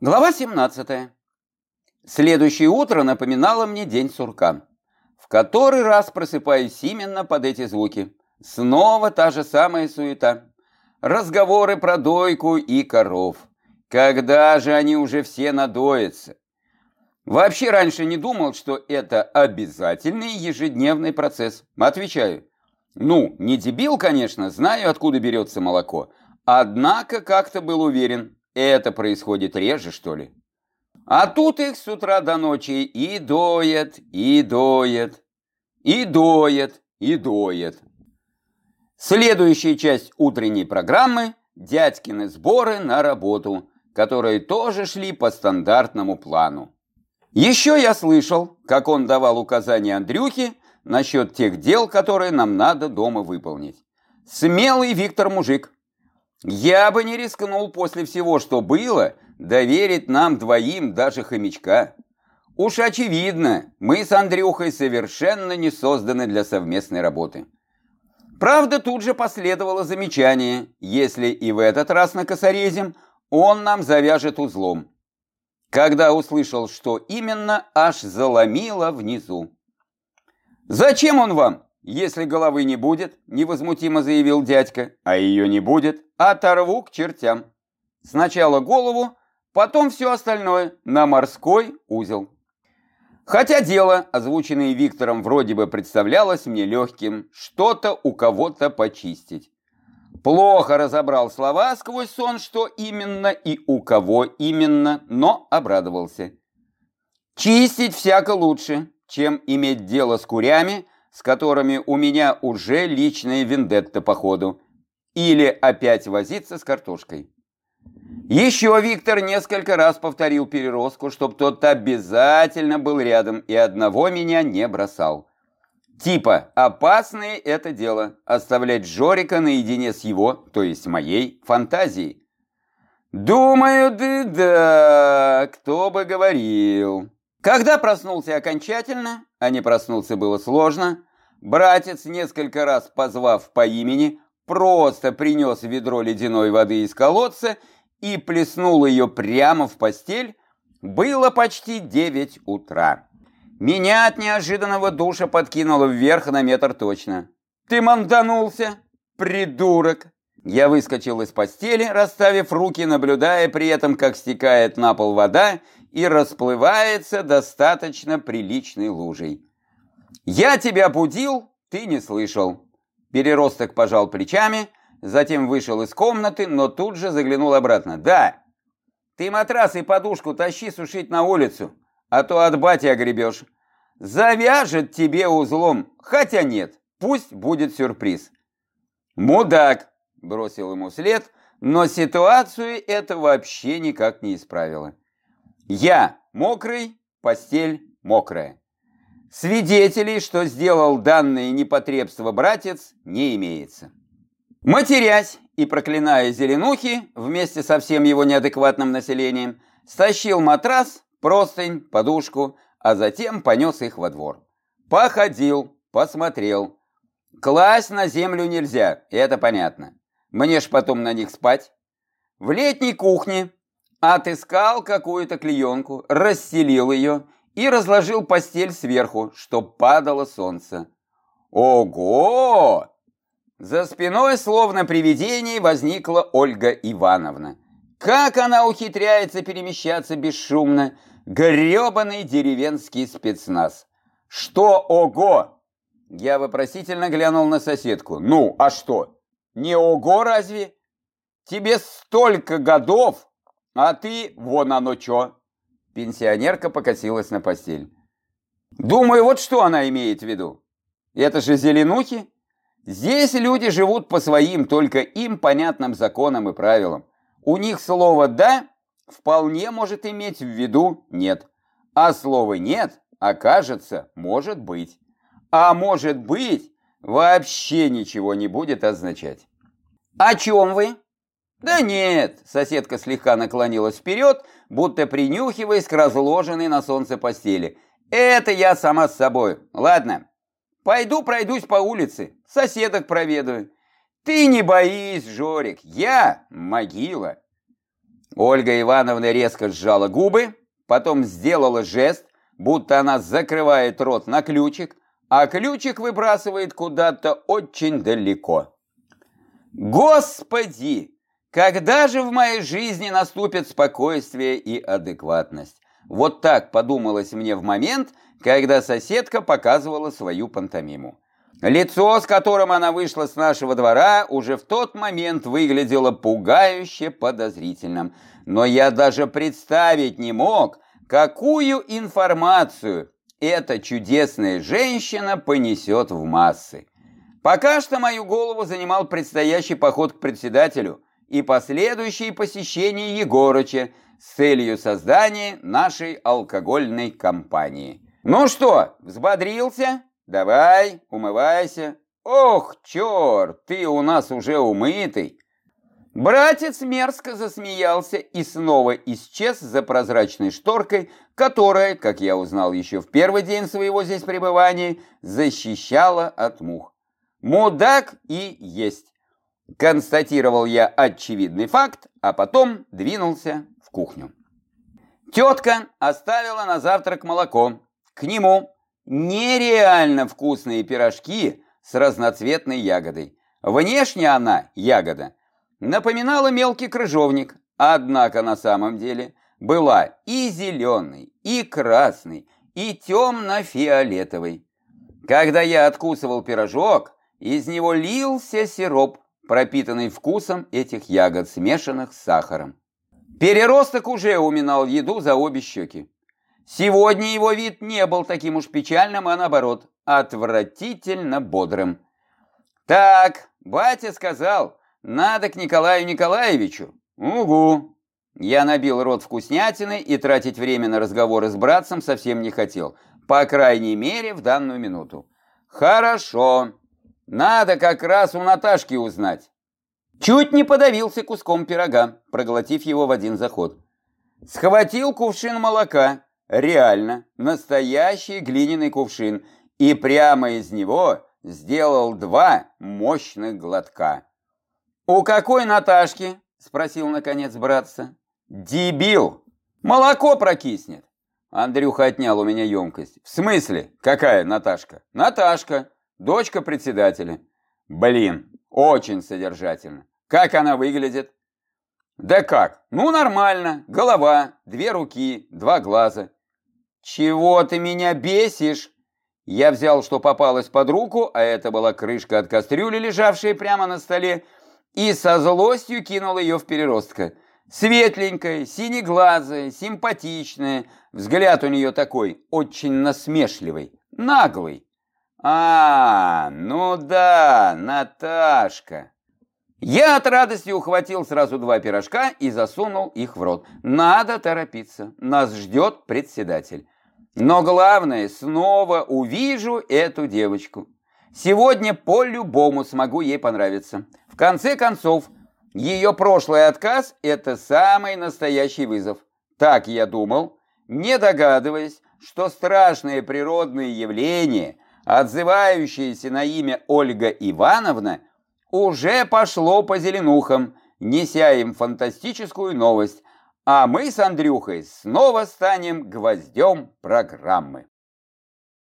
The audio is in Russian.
Глава 17. Следующее утро напоминало мне день сурка. В который раз просыпаюсь именно под эти звуки. Снова та же самая суета. Разговоры про дойку и коров. Когда же они уже все надоятся? Вообще раньше не думал, что это обязательный ежедневный процесс. Отвечаю. Ну, не дебил, конечно, знаю, откуда берется молоко. Однако как-то был уверен, это происходит реже, что ли? А тут их с утра до ночи и доят, и доят, и доят, и доят. Следующая часть утренней программы – дядькины сборы на работу, которые тоже шли по стандартному плану. Еще я слышал, как он давал указания Андрюхе насчет тех дел, которые нам надо дома выполнить. Смелый Виктор мужик, я бы не рискнул после всего, что было, доверить нам двоим даже хомячка. Уж очевидно, мы с Андрюхой совершенно не созданы для совместной работы. Правда, тут же последовало замечание, если и в этот раз накосорезим, он нам завяжет узлом. Когда услышал, что именно, аж заломило внизу. «Зачем он вам?» «Если головы не будет», — невозмутимо заявил дядька, «а ее не будет, оторву к чертям. Сначала голову, потом все остальное на морской узел». Хотя дело, озвученное Виктором, вроде бы представлялось мне легким, что-то у кого-то почистить. Плохо разобрал слова сквозь сон, что именно и у кого именно, но обрадовался. Чистить всяко лучше, чем иметь дело с курями, с которыми у меня уже личная вендетта по ходу, или опять возиться с картошкой. Еще Виктор несколько раз повторил переростку, чтоб тот обязательно был рядом и одного меня не бросал. Типа, опасное это дело, оставлять Жорика наедине с его, то есть моей, фантазией. Думаю, да-да, кто бы говорил. Когда проснулся окончательно, а не проснуться было сложно, Братец, несколько раз позвав по имени, просто принес ведро ледяной воды из колодца и плеснул ее прямо в постель. Было почти девять утра. Меня от неожиданного душа подкинуло вверх на метр точно. «Ты манданулся, придурок!» Я выскочил из постели, расставив руки, наблюдая при этом, как стекает на пол вода и расплывается достаточно приличной лужей. «Я тебя будил, ты не слышал». Переросток пожал плечами, затем вышел из комнаты, но тут же заглянул обратно. «Да, ты матрас и подушку тащи сушить на улицу, а то от бати огребешь. Завяжет тебе узлом, хотя нет, пусть будет сюрприз». «Мудак!» – бросил ему след, но ситуацию это вообще никак не исправило. «Я мокрый, постель мокрая». Свидетелей, что сделал данное непотребство братец, не имеется. Матерясь и проклиная Зеленухи вместе со всем его неадекватным населением, стащил матрас, простынь, подушку, а затем понес их во двор. Походил, посмотрел. Класть на землю нельзя, это понятно. Мне ж потом на них спать. В летней кухне отыскал какую-то клеенку, расстелил ее и разложил постель сверху, чтоб падало солнце. Ого! За спиной, словно привидение, возникла Ольга Ивановна. Как она ухитряется перемещаться бесшумно? Гребаный деревенский спецназ. Что ого? Я вопросительно глянул на соседку. Ну, а что? Не ого разве? Тебе столько годов, а ты вон оно чё. Пенсионерка покосилась на постель. Думаю, вот что она имеет в виду. Это же зеленухи. Здесь люди живут по своим, только им понятным законам и правилам. У них слово «да» вполне может иметь в виду «нет». А слово «нет» окажется «может быть». А «может быть» вообще ничего не будет означать. «О чем вы?» «Да нет», — соседка слегка наклонилась вперед, будто принюхиваясь к разложенной на солнце постели. «Это я сама с собой. Ладно, пойду пройдусь по улице, соседок проведаю. Ты не боись, Жорик, я могила». Ольга Ивановна резко сжала губы, потом сделала жест, будто она закрывает рот на ключик, а ключик выбрасывает куда-то очень далеко. Господи, когда же в моей жизни наступит спокойствие и адекватность? Вот так подумалось мне в момент, когда соседка показывала свою пантомиму. Лицо, с которым она вышла с нашего двора, уже в тот момент выглядело пугающе подозрительным. Но я даже представить не мог, какую информацию эта чудесная женщина понесет в массы. Пока что мою голову занимал предстоящий поход к председателю и последующие посещения Егорыча с целью создания нашей алкогольной компании. Ну что, взбодрился? Давай, умывайся. Ох, черт, ты у нас уже умытый. Братец мерзко засмеялся и снова исчез за прозрачной шторкой, которая, как я узнал еще в первый день своего здесь пребывания, защищала от мух. Мудак и есть. Констатировал я очевидный факт, а потом двинулся в кухню. Тетка оставила на завтрак молоко. К нему нереально вкусные пирожки с разноцветной ягодой. Внешне она, ягода, напоминала мелкий крыжовник, однако на самом деле была и зеленой, и красной, и темно-фиолетовой. Когда я откусывал пирожок, из него лился сироп, пропитанный вкусом этих ягод, смешанных с сахаром. Переросток уже уминал еду за обе щеки. Сегодня его вид не был таким уж печальным, а наоборот, отвратительно бодрым. «Так, батя сказал, надо к Николаю Николаевичу». «Угу». Я набил рот вкуснятины и тратить время на разговоры с братцем совсем не хотел, по крайней мере, в данную минуту. «Хорошо. Надо как раз у Наташки узнать». Чуть не подавился куском пирога, проглотив его в один заход. Схватил кувшин молока, Реально, настоящий глиняный кувшин, и прямо из него сделал два мощных глотка. «У какой Наташки?» – спросил наконец братца. «Дебил! Молоко прокиснет!» Андрюха отнял у меня емкость. «В смысле? Какая Наташка?» «Наташка, дочка председателя». «Блин, очень содержательно. Как она выглядит?» «Да как? Ну, нормально. Голова, две руки, два глаза. «Чего ты меня бесишь?» Я взял, что попалось под руку, а это была крышка от кастрюли, лежавшая прямо на столе, и со злостью кинул ее в переростка. Светленькая, синеглазая, симпатичная, взгляд у нее такой, очень насмешливый, наглый. «А, ну да, Наташка!» Я от радости ухватил сразу два пирожка и засунул их в рот. Надо торопиться, нас ждет председатель. Но главное, снова увижу эту девочку. Сегодня по-любому смогу ей понравиться. В конце концов, ее прошлый отказ – это самый настоящий вызов. Так я думал, не догадываясь, что страшное природное явление, отзывающееся на имя Ольга Ивановна, уже пошло по зеленухам, неся им фантастическую новость, а мы с Андрюхой снова станем гвоздем программы.